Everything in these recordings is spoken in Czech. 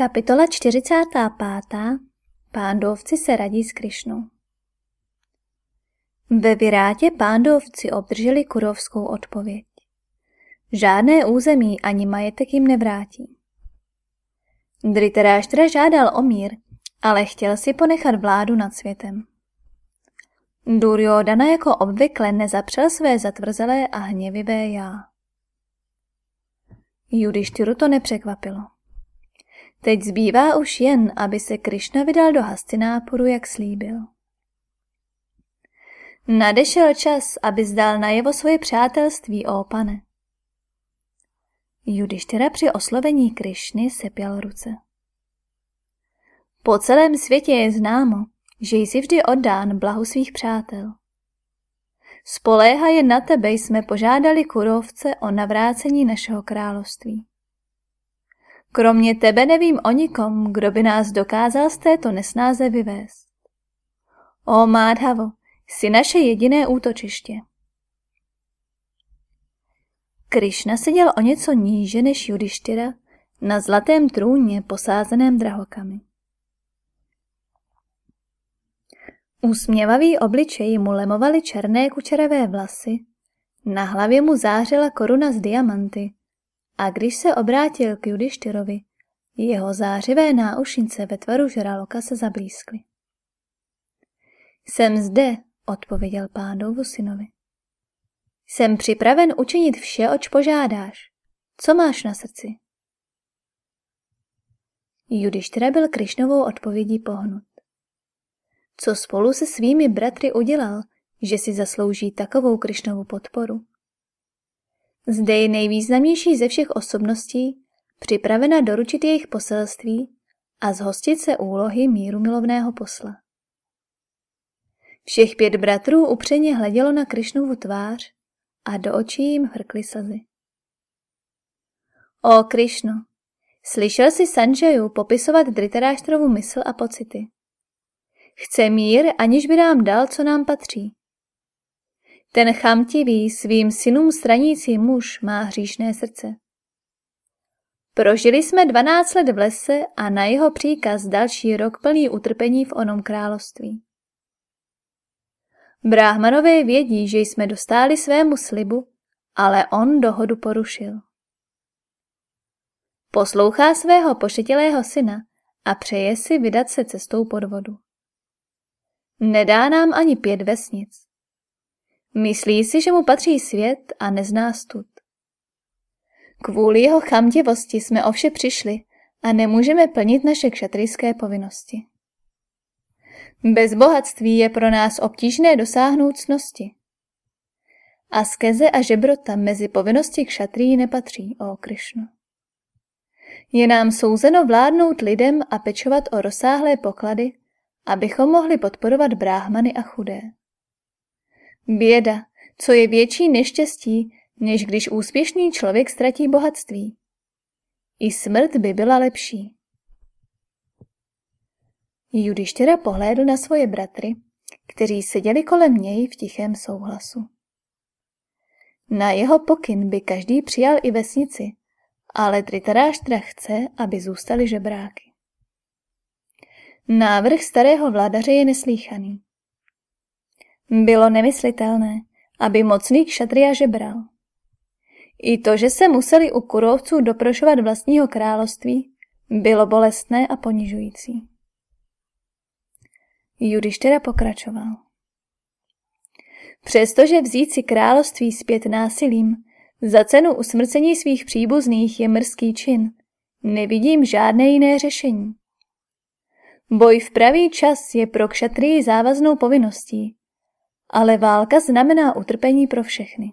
Kapitola 45. Pándovci se radí s Krišnou. Ve Virátě pándovci obdrželi kurovskou odpověď. Žádné území ani majetek jim nevrátí. Dritaráštra žádal o mír, ale chtěl si ponechat vládu nad světem. Duryodana jako obvykle nezapřel své zatvrzelé a hněvivé já. Judištyru to nepřekvapilo. Teď zbývá už jen, aby se Krišna vydal do Hastinápuru, jak slíbil. Nadešel čas, aby zdal najevo svoje přátelství, ó pane. Judištyra při oslovení Krišny sepěl ruce. Po celém světě je známo, že jsi vždy oddán blahu svých přátel. Spoléha je na tebe jsme požádali kurovce o navrácení našeho království. Kromě tebe nevím o nikom, kdo by nás dokázal z této nesnáze vyvést. O Mádhavo, jsi naše jediné útočiště. Krišna seděl o něco níže než Judištyra na zlatém trůně posázeném drahokami. Úsměvavý obličej mu lemovaly černé kučeravé vlasy, na hlavě mu zářila koruna z diamanty a když se obrátil k Judištyrovi, jeho zářivé náušnice ve tvaru žraloka se zablízkly. Jsem zde, odpověděl pánovu synovi. Jsem připraven učinit vše, oč požádáš. Co máš na srdci? Judištyra byl Krišnovou odpovědí pohnut. Co spolu se svými bratry udělal, že si zaslouží takovou Krišnovu podporu? Zde je nejvýznamnější ze všech osobností, připravena doručit jejich poselství a zhostit se úlohy míru milovného posla. Všech pět bratrů upřeně hledělo na Krišnovu tvář a do očí jim hrkly slzy. O Krišno, slyšel jsi Sanjayu popisovat Dritaráštrovu mysl a pocity. Chce mír, aniž by nám dal, co nám patří. Ten chamtivý svým synům stranící muž má hříšné srdce. Prožili jsme dvanáct let v lese a na jeho příkaz další rok plný utrpení v onom království. Bráhmanové vědí, že jsme dostáli svému slibu, ale on dohodu porušil. Poslouchá svého pošetilého syna a přeje si vydat se cestou podvodu. Nedá nám ani pět vesnic. Myslí si, že mu patří svět a nezná stud. Kvůli jeho chamtivosti jsme ovše přišli a nemůžeme plnit naše kšatrijské povinnosti. Bez bohatství je pro nás obtížné dosáhnout cnosti. Askeze a žebrota mezi povinnosti kšatrií nepatří, o Krišnu. Je nám souzeno vládnout lidem a pečovat o rozsáhlé poklady, abychom mohli podporovat bráhmany a chudé. Běda, co je větší neštěstí, než když úspěšný člověk ztratí bohatství. I smrt by byla lepší. Judištěra pohlédl na svoje bratry, kteří seděli kolem něj v tichém souhlasu. Na jeho pokyn by každý přijal i vesnici, ale Tritaráštra chce, aby zůstali žebráky. Návrh starého vládaře je neslíchaný. Bylo nemyslitelné, aby mocný kšatria žebral. I to, že se museli u kurovců doprošovat vlastního království, bylo bolestné a ponižující. Judištěra pokračoval. Přestože vzít si království zpět násilím, za cenu usmrcení svých příbuzných je mrzký čin, nevidím žádné jiné řešení. Boj v pravý čas je pro kšatrii závaznou povinností, ale válka znamená utrpení pro všechny.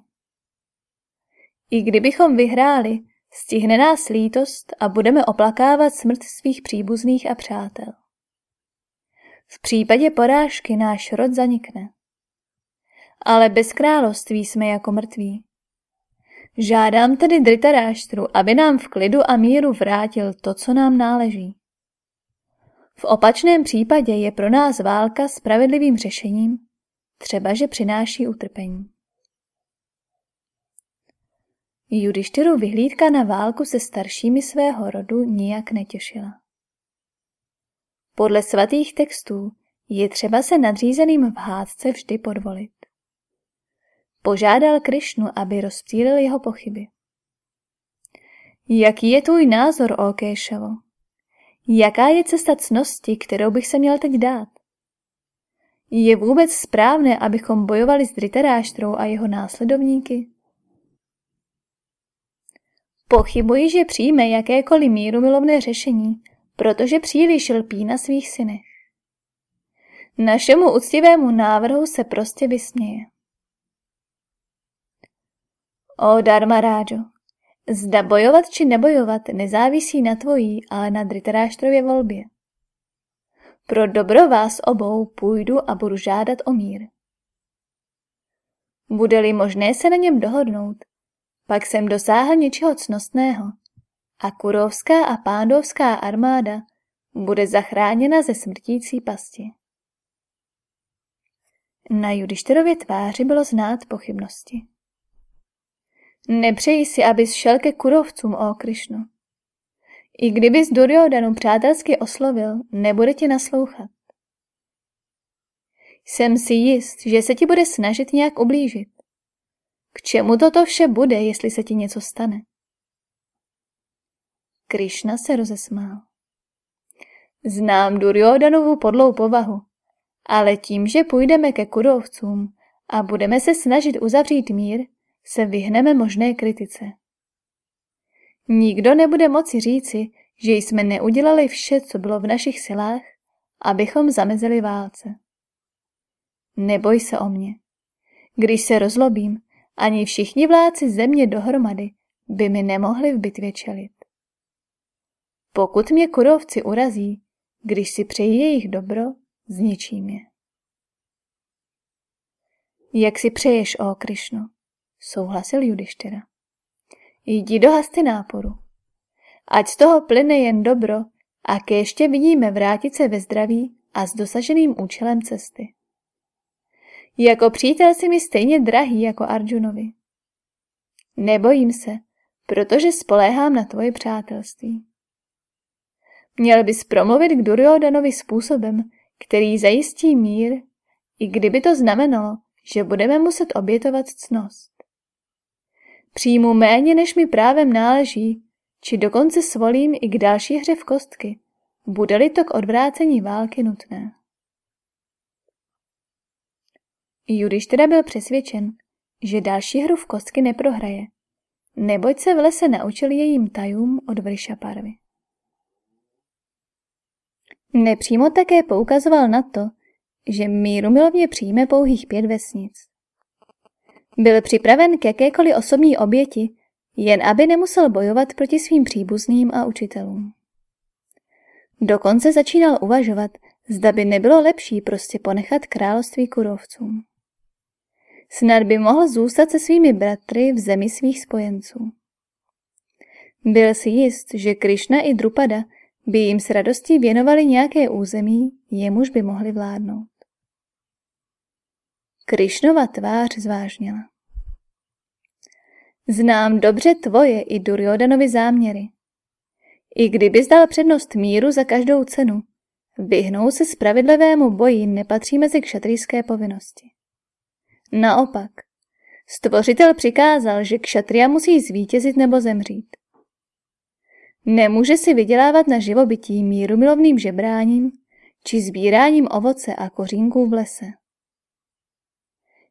I kdybychom vyhráli, stihne nás lítost a budeme oplakávat smrt svých příbuzných a přátel. V případě porážky náš rod zanikne. Ale bez království jsme jako mrtví. Žádám tedy Dritaráštru, aby nám v klidu a míru vrátil to, co nám náleží. V opačném případě je pro nás válka spravedlivým řešením, třeba že přináší utrpení. Judištyru vyhlídka na válku se staršími svého rodu nijak netěšila. Podle svatých textů je třeba se nadřízeným v hádce vždy podvolit. Požádal Krišnu, aby rozptýlil jeho pochyby. Jaký je tvůj názor, o Kéšavo? Jaká je cesta cnosti, kterou bych se měl teď dát? Je vůbec správné, abychom bojovali s Dritaráštrou a jeho následovníky? Pochybuji, že přijme jakékoliv míru milovné řešení, protože příliš lpí na svých synech. Našemu úctivému návrhu se prostě vysměje. O Dharmarájo, zda bojovat či nebojovat nezávisí na tvojí, ale na Dritaráštrově volbě. Pro dobro vás obou půjdu a budu žádat o mír. Bude-li možné se na něm dohodnout, pak jsem dosáhl něčeho cnostného a kurovská a pándovská armáda bude zachráněna ze smrtící pasti. Na Judišterově tváři bylo znát pochybnosti. Nepřeji si, abys šel ke kurovcům, o Krišnu. I kdyby z Duryodanu přátelsky oslovil, nebude ti naslouchat. Jsem si jist, že se ti bude snažit nějak ublížit. K čemu toto vše bude, jestli se ti něco stane? Krišna se rozesmál. Znám Duryodanovu podlou povahu, ale tím, že půjdeme ke kurovcům a budeme se snažit uzavřít mír, se vyhneme možné kritice. Nikdo nebude moci říci, že jsme neudělali vše, co bylo v našich silách, abychom zamezili válce. Neboj se o mě. Když se rozlobím, ani všichni vládci země dohromady by mi nemohli v bitvě čelit. Pokud mě kurovci urazí, když si přeji jejich dobro, zničím je. Jak si přeješ, o Krišno, souhlasil Judištyra. Jdi do hasty náporu. Ať z toho plyne jen dobro a ke ještě vidíme vrátit se ve zdraví a s dosaženým účelem cesty. Jako přítel si mi stejně drahý jako Arjunovi. Nebojím se, protože spoléhám na tvoje přátelství. Měl bys promluvit k Duryodanovi způsobem, který zajistí mír, i kdyby to znamenalo, že budeme muset obětovat cnost. Přijmu méně, než mi právem náleží, či dokonce svolím i k další hře v kostky, bude-li to k odvrácení války nutné. Judiš teda byl přesvědčen, že další hru v kostky neprohraje, neboť se v lese naučil jejím tajům od Vršaparvy. Nepřímo také poukazoval na to, že míru milovně přijme pouhých pět vesnic. Byl připraven k jakékoliv osobní oběti, jen aby nemusel bojovat proti svým příbuzným a učitelům. Dokonce začínal uvažovat, zda by nebylo lepší prostě ponechat království kurovcům. Snad by mohl zůstat se svými bratry v zemi svých spojenců. Byl si jist, že Krišna i Drupada by jim s radostí věnovali nějaké území, jemuž by mohli vládnout. Krišnova tvář zvážnila. Znám dobře tvoje i Duryodanovi záměry. I kdyby zdal přednost míru za každou cenu, vyhnout se spravedlivému boji nepatří mezi kšatrijské povinnosti. Naopak, stvořitel přikázal, že kšatria musí zvítězit nebo zemřít. Nemůže si vydělávat na živobytí míru milovným žebráním či sbíráním ovoce a kořínků v lese.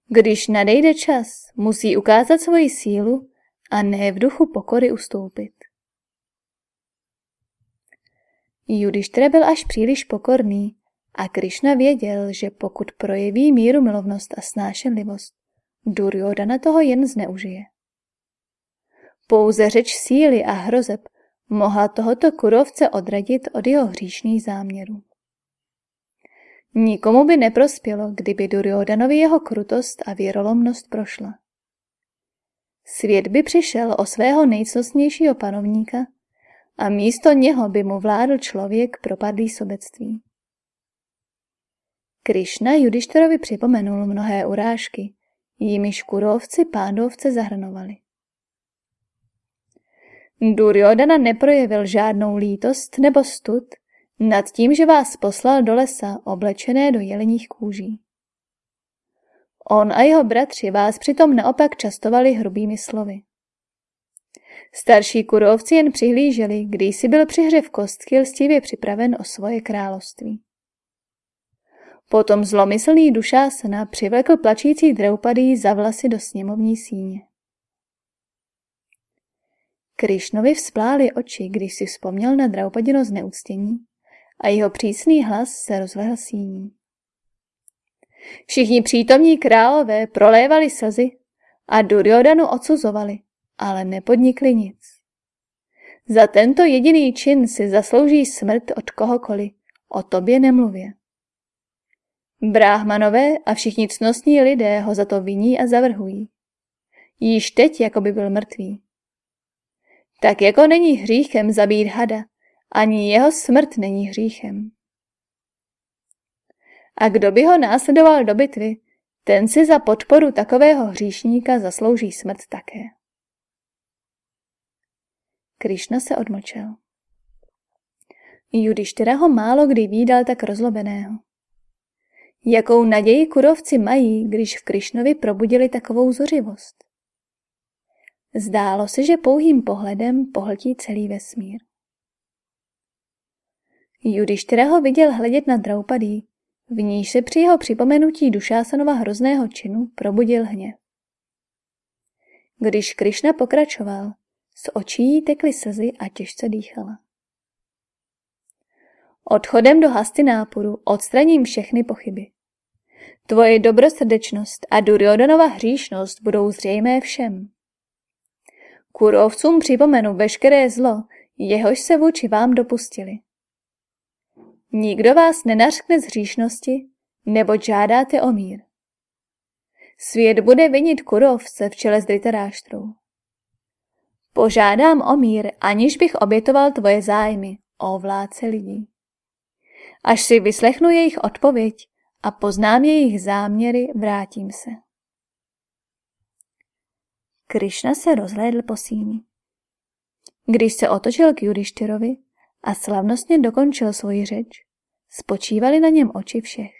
Když nadejde čas, musí ukázat svoji sílu a ne v duchu pokory ustoupit. Judištra byl až příliš pokorný a Krišna věděl, že pokud projeví míru milovnost a snášenlivost, Duryodana toho jen zneužije. Pouze řeč síly a hrozeb mohla tohoto kurovce odradit od jeho hříšných záměrů. Nikomu by neprospělo, kdyby Duryodanovi jeho krutost a věrolomnost prošla. Svět by přišel o svého nejcnostnějšího panovníka a místo něho by mu vládl člověk propadlý sobectví. Krišna Judištorovi připomenul mnohé urážky, jimiž kurovci pándovce zahrnovali. Duryodana neprojevil žádnou lítost nebo stud, nad tím, že vás poslal do lesa oblečené do jeleních kůží. On a jeho bratři vás přitom naopak častovali hrubými slovy. Starší kurovci jen přihlíželi, když si byl při hře v kostky lstivě připraven o svoje království. Potom zlomyslný dušásana přivlekl plačící Draupadý za vlasy do sněmovní síně. Krišnovi vzplály oči, když si vzpomněl na Draupadino zneúctění a jeho přísný hlas se rozlehl síní. Všichni přítomní králové prolévali slzy a Duryodanu odsuzovali, ale nepodnikli nic. Za tento jediný čin si zaslouží smrt od kohokoliv, o tobě nemluvě. Bráhmanové a všichni cnostní lidé ho za to viní a zavrhují. Již teď, jako by byl mrtvý. Tak jako není hříchem zabít hada, ani jeho smrt není hříchem. A kdo by ho následoval do bitvy, ten si za podporu takového hříšníka zaslouží smrt také. Krišna se odmlčel. Judištyra ho málo kdy výdal tak rozlobeného. Jakou naději kurovci mají, když v Krišnovi probudili takovou zuřivost? Zdálo se, že pouhým pohledem pohltí celý vesmír. Judištyra ho viděl hledět na Draupadý, v níž se při jeho připomenutí Dušásanova hrozného činu probudil hněv. Když Krišna pokračoval, z očí tekly slzy a těžce dýchala. Odchodem do náporu odstraním všechny pochyby. Tvoje dobrosrdečnost a Duryodanova hříšnost budou zřejmé všem. Kurovcům připomenu veškeré zlo, jehož se vůči vám dopustili. Nikdo vás nenařkne z hříšnosti, nebo žádáte o mír. Svět bude vinit kurovce v čele s Dritaráštrou. Požádám o mír, aniž bych obětoval tvoje zájmy, o vládce lidí. Až si vyslechnu jejich odpověď a poznám jejich záměry, vrátím se. Krišna se rozhlédl po síni. Když se otočil k Judištyrovi a slavnostně dokončil svoji řeč, spočívali na něm oči všech.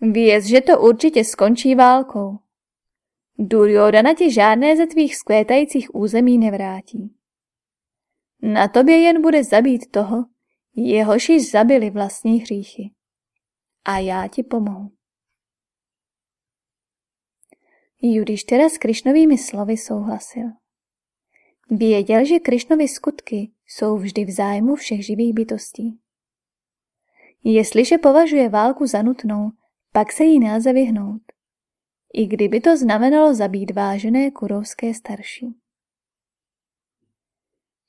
Věz, že to určitě skončí válkou. Duryodana ti žádné ze tvých skvětajících území nevrátí. Na tobě jen bude zabít toho, jehož již zabili vlastní hříchy. A já ti pomohu. Judištera s Krišnovými slovy souhlasil. Věděl, že Krišnovy skutky jsou vždy v zájmu všech živých bytostí. Jestliže považuje válku za nutnou, pak se jí náze vyhnout. I kdyby to znamenalo zabít vážené kurovské starší.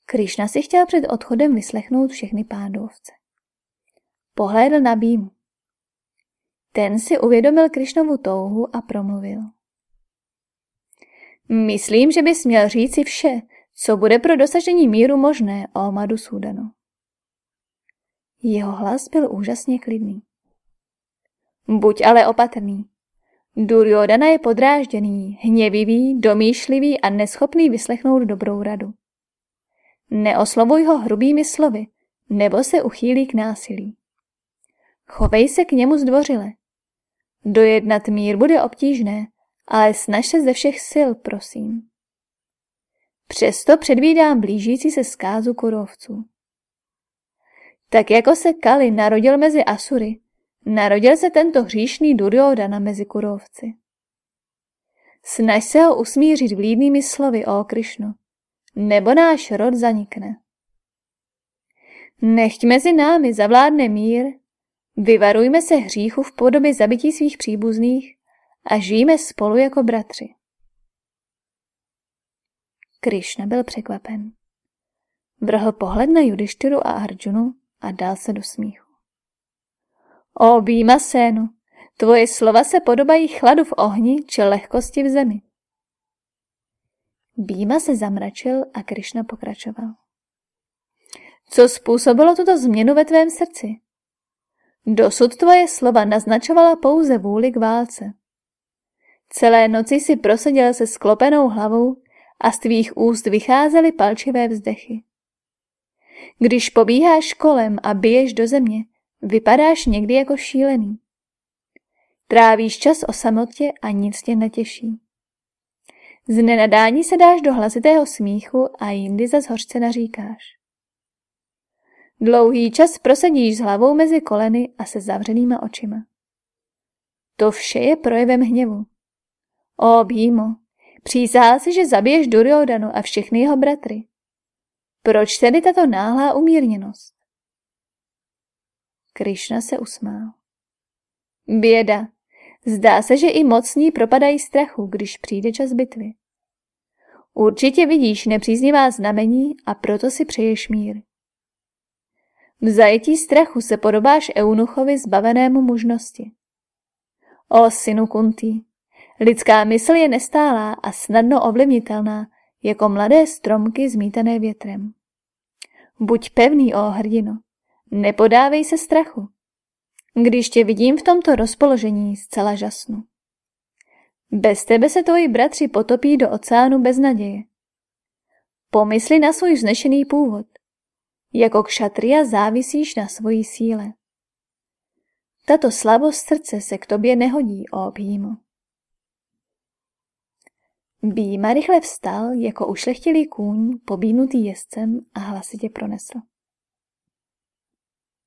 Krišna si chtěl před odchodem vyslechnout všechny pándovce. Pohlédl na Bímu. Ten si uvědomil Krišnovu touhu a promluvil. Myslím, že bys měl říci vše, co bude pro dosažení míru možné o Madu Sudanu. Jeho hlas byl úžasně klidný. Buď ale opatrný. Duryodana je podrážděný, hněvivý, domýšlivý a neschopný vyslechnout dobrou radu. Neoslovuj ho hrubými slovy, nebo se uchýlí k násilí. Chovej se k němu zdvořile. Dojednat mír bude obtížné, ale snaž se ze všech sil, prosím. Přesto předvídám blížící se zkázu kurovců. Tak jako se Kali narodil mezi Asury, narodil se tento hříšný Duryodana mezi kurovci. Snaž se ho usmířit vlídnými slovy o Krišnu, nebo náš rod zanikne. Nechť mezi námi zavládne mír, vyvarujme se hříchu v podobě zabití svých příbuzných a žijeme spolu jako bratři. Krišna byl překvapen. Vrhl pohled na Judištyru a Arjunu a dal se do smíchu. O býma sénu, tvoje slova se podobají chladu v ohni či lehkosti v zemi. Býma se zamračil a Krišna pokračoval. Co způsobilo tuto změnu ve tvém srdci? Dosud tvoje slova naznačovala pouze vůli k válce. Celé noci si proseděl se sklopenou hlavou a z tvých úst vycházely palčivé vzdechy. Když pobíháš kolem a biješ do země, vypadáš někdy jako šílený. Trávíš čas o samotě a nic tě netěší. Z nenadání se dáš do hlasitého smíchu a jindy zas hořce naříkáš. Dlouhý čas prosedíš s hlavou mezi koleny a se zavřenýma očima. To vše je projevem hněvu. O, Bímo, přísahal si, že zabiješ Duryodanu a všechny jeho bratry. Proč tedy tato náhlá umírněnost? Krišna se usmál. Běda. Zdá se, že i mocní propadají strachu, když přijde čas bitvy. Určitě vidíš nepříznivá znamení a proto si přeješ mír. V zajetí strachu se podobáš eunuchovi zbavenému mužnosti. O synu Kuntý, lidská mysl je nestálá a snadno ovlivnitelná, jako mladé stromky zmítané větrem. Buď pevný, o hrdino, nepodávej se strachu. Když tě vidím v tomto rozpoložení, zcela žasnu. Bez tebe se tvoji bratři potopí do oceánu bez naděje. Pomysli na svůj vznešený původ. Jako kšatria závisíš na svojí síle. Tato slabost srdce se k tobě nehodí, o Bímo. Býma rychle vstal jako ušlechtilý kůň, pobínutý jezdcem a hlasitě pronesl.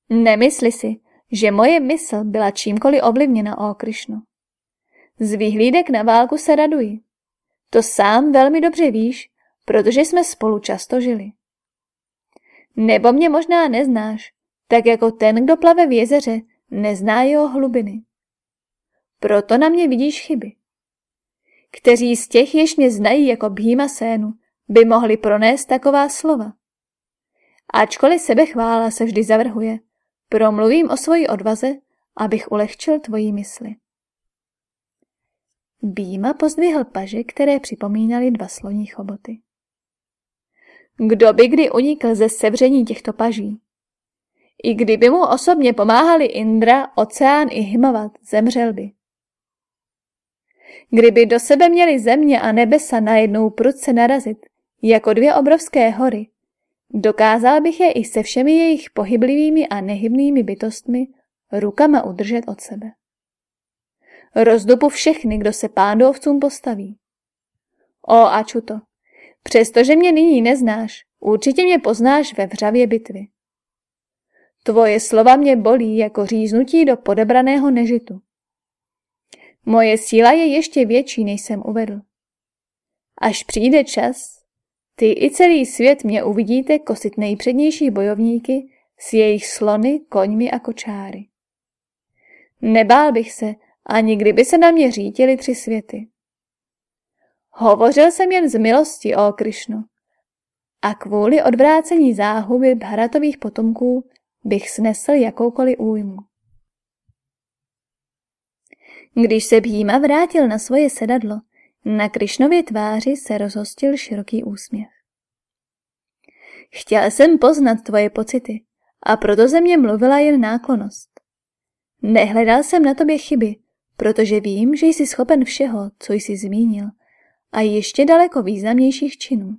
Nemysli si, že moje mysl byla čímkoliv ovlivněna, o Krišno. Z výhlídek na válku se raduji. To sám velmi dobře víš, protože jsme spolu často žili. Nebo mě možná neznáš, tak jako ten, kdo plave v jezeře, nezná jeho hlubiny. Proto na mě vidíš chyby. Kteří z těch, jež mě znají jako Bhima Sénu, by mohli pronést taková slova. Ačkoliv sebechvála se vždy zavrhuje, promluvím o svoji odvaze, abych ulehčil tvojí mysli. Býma pozdvihl paže, které připomínaly dva sloní choboty. Kdo by kdy unikl ze sevření těchto paží? I kdyby mu osobně pomáhali Indra, oceán i Himavat, zemřel by. Kdyby do sebe měli země a nebesa najednou prudce narazit, jako dvě obrovské hory, dokázal bych je i se všemi jejich pohyblivými a nehybnými bytostmi rukama udržet od sebe. Rozdupu všechny, kdo se pándovcům postaví. O, Ačuto, přestože mě nyní neznáš, určitě mě poznáš ve vřavě bitvy. Tvoje slova mě bolí jako říznutí do podebraného nežitu. Moje síla je ještě větší, než jsem uvedl. Až přijde čas, ty i celý svět mě uvidíte kosit nejpřednější bojovníky s jejich slony, koňmi a kočáry. Nebál bych se, ani kdyby se na mě řítily tři světy. Hovořil jsem jen z milosti, o Krišno, a kvůli odvrácení záhuby Bharatových potomků bych snesl jakoukoliv újmu. Když se Bhýma vrátil na svoje sedadlo, na Krišnově tváři se rozhostil široký úsměv. Chtěl jsem poznat tvoje pocity a proto ze mě mluvila jen náklonost. Nehledal jsem na tobě chyby, protože vím, že jsi schopen všeho, co jsi zmínil, a ještě daleko významnějších činů.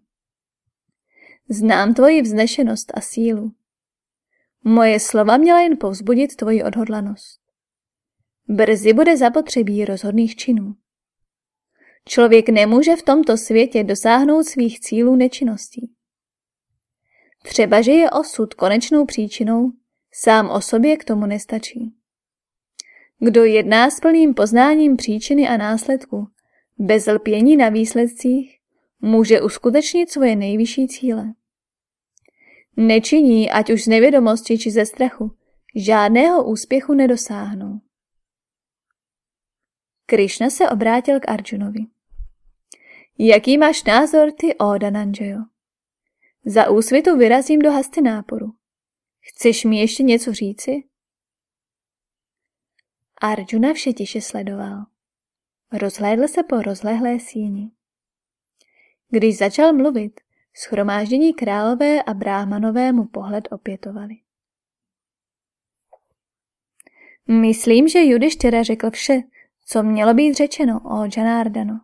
Znám tvoji vznešenost a sílu. Moje slova měla jen povzbudit tvoji odhodlanost. Brzy bude zapotřebí rozhodných činů. Člověk nemůže v tomto světě dosáhnout svých cílů nečinností. Třeba, že je osud konečnou příčinou, sám o sobě k tomu nestačí. Kdo jedná s plným poznáním příčiny a následku, bez lpění na výsledcích, může uskutečnit svoje nejvyšší cíle. Nečiní, ať už z nevědomosti či ze strachu, žádného úspěchu nedosáhnou. Krišna se obrátil k Arjunovi. Jaký máš názor ty, o Dananjayo? Za úsvitu vyrazím do náporu. Chceš mi ještě něco říci? Arjuna vše tiše sledoval. Rozhlédl se po rozlehlé síni. Když začal mluvit, schromáždění králové a bráhmanové mu pohled opětovali. Myslím, že Judištěra řekl vše, co mělo být řečeno o Janardano.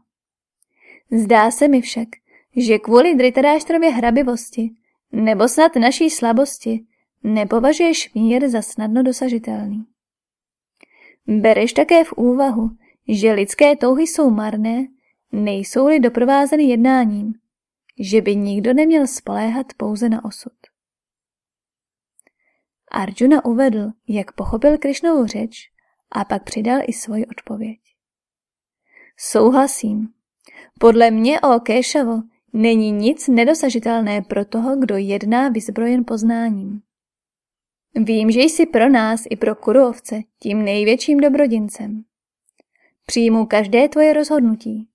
Zdá se mi však, že kvůli Dritaráštrově hrabivosti nebo snad naší slabosti nepovažuješ mír za snadno dosažitelný. Bereš také v úvahu, že lidské touhy jsou marné, nejsou-li doprovázeny jednáním, že by nikdo neměl spoléhat pouze na osud. Arjuna uvedl, jak pochopil Krišnovu řeč a pak přidal i svoji odpověď. Souhlasím. Podle mě, o Kéšavo, není nic nedosažitelné pro toho, kdo jedná vyzbrojen poznáním. Vím, že jsi pro nás i pro kurovce tím největším dobrodincem. Přijmu každé tvoje rozhodnutí.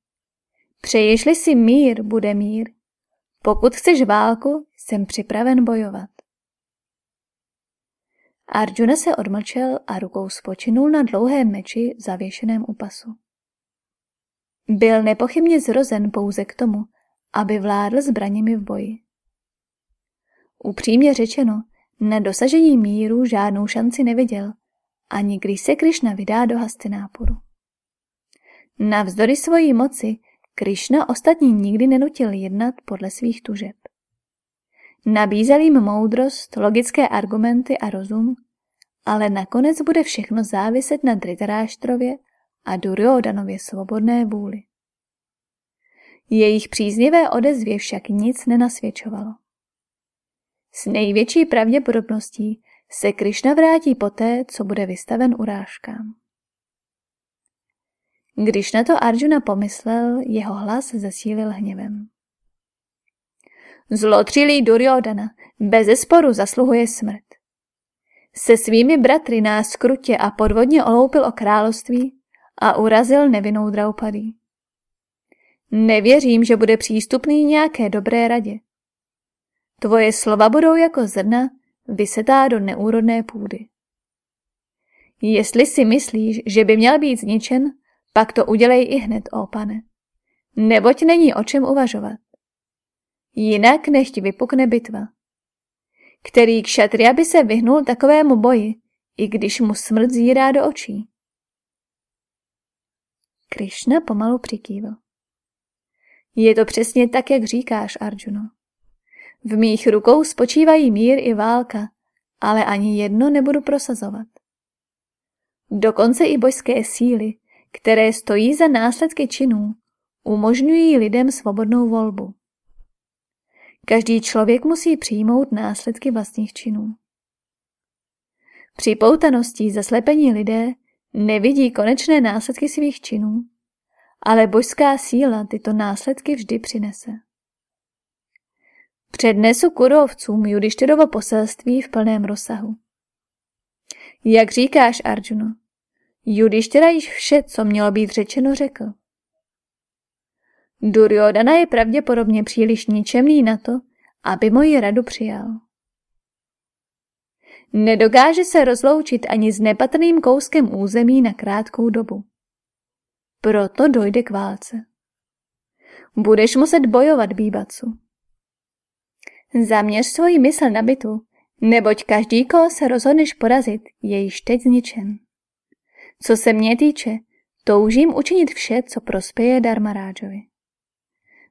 Přeješ-li si mír, bude mír. Pokud chceš válku, jsem připraven bojovat. Arjuna se odmlčel a rukou spočinul na dlouhém meči zavěšeném u pasu. Byl nepochybně zrozen pouze k tomu, aby vládl zbraněmi v boji. Upřímně řečeno, na dosažení míru žádnou šanci neviděl, ani když se Krišna vydá do Hastinápuru. Navzdory svojí moci Krišna ostatní nikdy nenutil jednat podle svých tužeb. Nabízel jim moudrost, logické argumenty a rozum, ale nakonec bude všechno záviset na Dritaráštrově a Duryodanově svobodné vůli. Jejich příznivé odezvě však nic nenasvědčovalo. S největší pravděpodobností se Krišna vrátí poté, co bude vystaven urážkám. Když na to Arjuna pomyslel, jeho hlas zesílil hněvem. Zlotřilý Duryodana bez sporu zasluhuje smrt. Se svými bratry nás skrutě a podvodně oloupil o království a urazil nevinnou Draupadí. Nevěřím, že bude přístupný nějaké dobré radě. Tvoje slova budou jako zrna, vysetá do neúrodné půdy. Jestli si myslíš, že by měl být zničen, pak to udělej i hned, ó pane. Neboť není o čem uvažovat. Jinak nechť vypukne bitva. Který kšatria by se vyhnul takovému boji, i když mu smrt zírá do očí. Krišna pomalu přikývil. Je to přesně tak, jak říkáš, Arjuno. V mých rukou spočívají mír i válka, ale ani jedno nebudu prosazovat. Dokonce i božské síly, které stojí za následky činů, umožňují lidem svobodnou volbu. Každý člověk musí přijmout následky vlastních činů. Při poutanosti zaslepení lidé nevidí konečné následky svých činů, ale božská síla tyto následky vždy přinese. Přednesu kurovcům Judištyrovo poselství v plném rozsahu. Jak říkáš, Arjuno, Judištyra již vše, co mělo být řečeno, řekl. Duryodana je pravděpodobně příliš ničemný na to, aby moji radu přijal. Nedokáže se rozloučit ani s nepatrným kouskem území na krátkou dobu. Proto dojde k válce. Budeš muset bojovat, Bíbacu. Zaměř svoji mysl na bytu, neboť každý, koho se rozhodneš porazit, je již teď zničen. Co se mě týče, toužím učinit vše, co prospěje Dharmarážovi.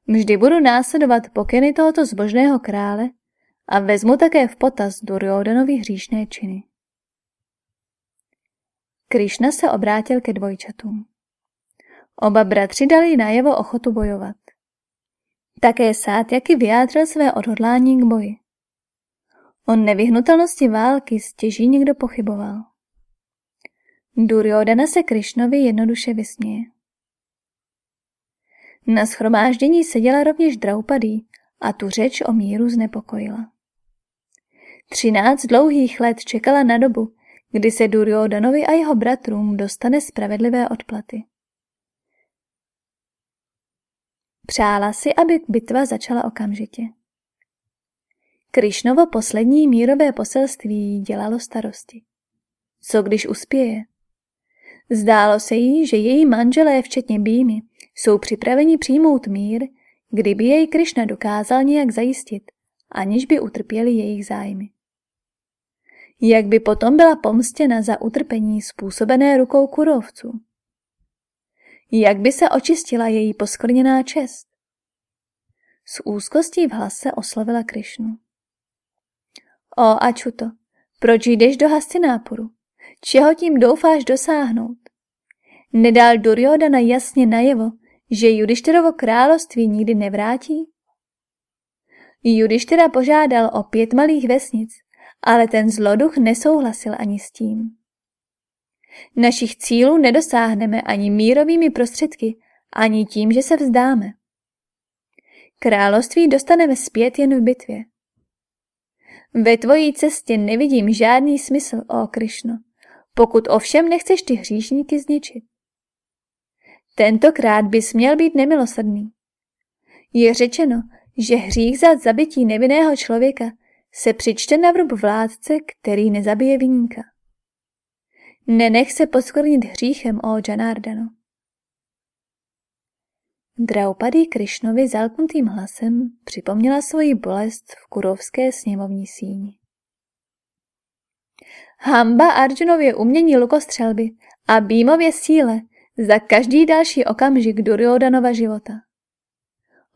Vždy budu následovat pokyny tohoto zbožného krále a vezmu také v potaz Duryodanovi hříšné činy. Krišna se obrátil ke dvojčatům. Oba bratři dali najevo ochotu bojovat. Také Sátjaky vyjádřil své odhodlání k boji. O nevyhnutelnosti války stěží někdo pochyboval. Duryodana se Krišnovi jednoduše vysměje. Na schromáždění seděla rovněž Draupadý a tu řeč o míru znepokojila. Třináct dlouhých let čekala na dobu, kdy se Duryodanovi a jeho bratrům dostane spravedlivé odplaty. Přála si, aby bitva začala okamžitě. Krišnovo poslední mírové poselství dělalo starosti. Co když uspěje? Zdálo se jí, že její manželé, včetně Býmy, jsou připraveni přijmout mír, kdyby jej Krišna dokázal nějak zajistit, aniž by utrpěli jejich zájmy. Jak by potom byla pomstěna za utrpení způsobené rukou kurovců? Jak by se očistila její poskvrněná čest? S úzkostí v hlase oslovila Krišnu. O Ačuto, proč jdeš do Hastinápuru? Čeho tím doufáš dosáhnout? Nedal Duryodana jasně najevo, že Judišterovo království nikdy nevrátí? Judištera požádal o pět malých vesnic, ale ten zloduch nesouhlasil ani s tím. Našich cílů nedosáhneme ani mírovými prostředky, ani tím, že se vzdáme. Království dostaneme zpět jen v bitvě. Ve tvojí cestě nevidím žádný smysl, o Krišno, pokud ovšem nechceš ty hříšníky zničit. Tentokrát bys měl být nemilosrdný. Je řečeno, že hřích za zabití nevinného člověka se přičte na vrub vládce, který nezabije viníka. Nenech se poskvrnit hříchem, o Janardano. Draupadý Krišnovi zalknutým hlasem připomněla svoji bolest v kurovské sněmovní síni. Hamba Arjunově umění lukostřelby a Bímově síle za každý další okamžik Duryodanova života.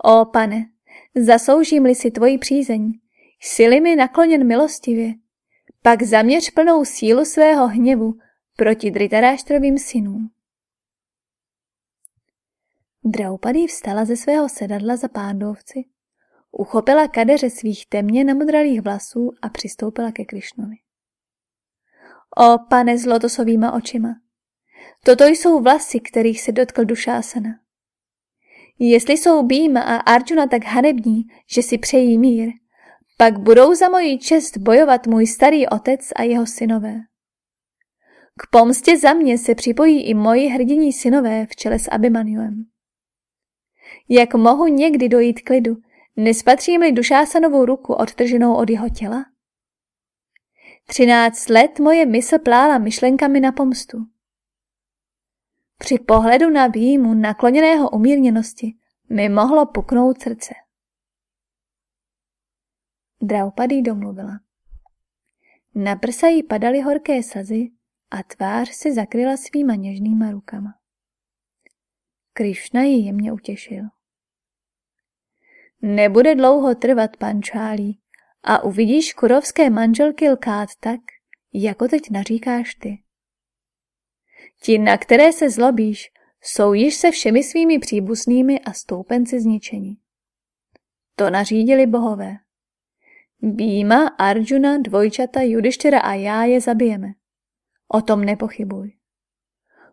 O pane, zasoužím-li si tvoji přízeň, jsi mi nakloněn milostivě, pak zaměř plnou sílu svého hněvu proti Dritaráštrovým synům. Draupadý vstala ze svého sedadla za pándovci, uchopila kadeře svých temně namodralých vlasů a přistoupila ke Krišnovi. O pane s lotosovýma očima, toto jsou vlasy, kterých se dotkl Dušásana. Jestli jsou Býma a Arjuna tak hanební, že si přejí mír, pak budou za moji čest bojovat můj starý otec a jeho synové. K pomstě za mě se připojí i moji hrdiní synové v čele s Abimanuem. Jak mohu někdy dojít k lidu, nespatřím-li Dušásanovou ruku odtrženou od jeho těla? Třináct let moje mysl plála myšlenkami na pomstu. Při pohledu na výjimu nakloněného umírněnosti mi mohlo puknout srdce. Draupadý domluvila. Na prsa jí padaly horké sazy a tvář se zakryla svýma něžnýma rukama. Krišna ji jemně utěšil. Nebude dlouho trvat, pančálí, a uvidíš kurovské manželky lkát tak, jako teď naříkáš ty. Ti, na které se zlobíš, jsou již se všemi svými příbuznými a stoupenci zničení. To nařídili bohové. Býma, Arjuna, dvojčata, Judištěra a já je zabijeme. O tom nepochybuj.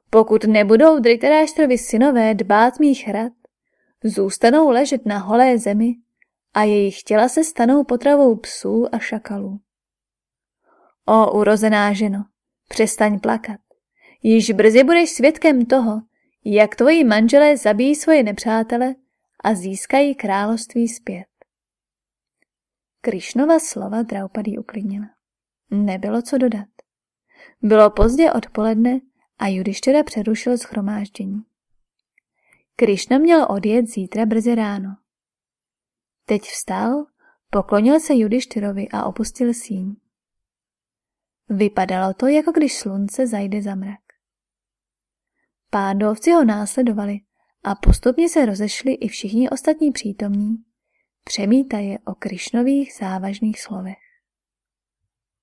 Pokud nebudou Dritaráštrovi synové dbát mých rad, zůstanou ležet na holé zemi a jejich těla se stanou potravou psů a šakalů. O urozená ženo, přestaň plakat. Již brzy budeš svědkem toho, jak tvoji manželé zabijí svoje nepřátele a získají království zpět. Krišnova slova Draupadý uklidnila. Nebylo co dodat. Bylo pozdě odpoledne a Judištěra přerušil schromáždění. Krišna měl odjet zítra brzy ráno. Teď vstal, poklonil se Judištyrovi a opustil síň. Vypadalo to, jako když slunce zajde za mrak. Pádovci ho následovali a postupně se rozešli i všichni ostatní přítomní, přemítaje o Krišnových závažných slovech.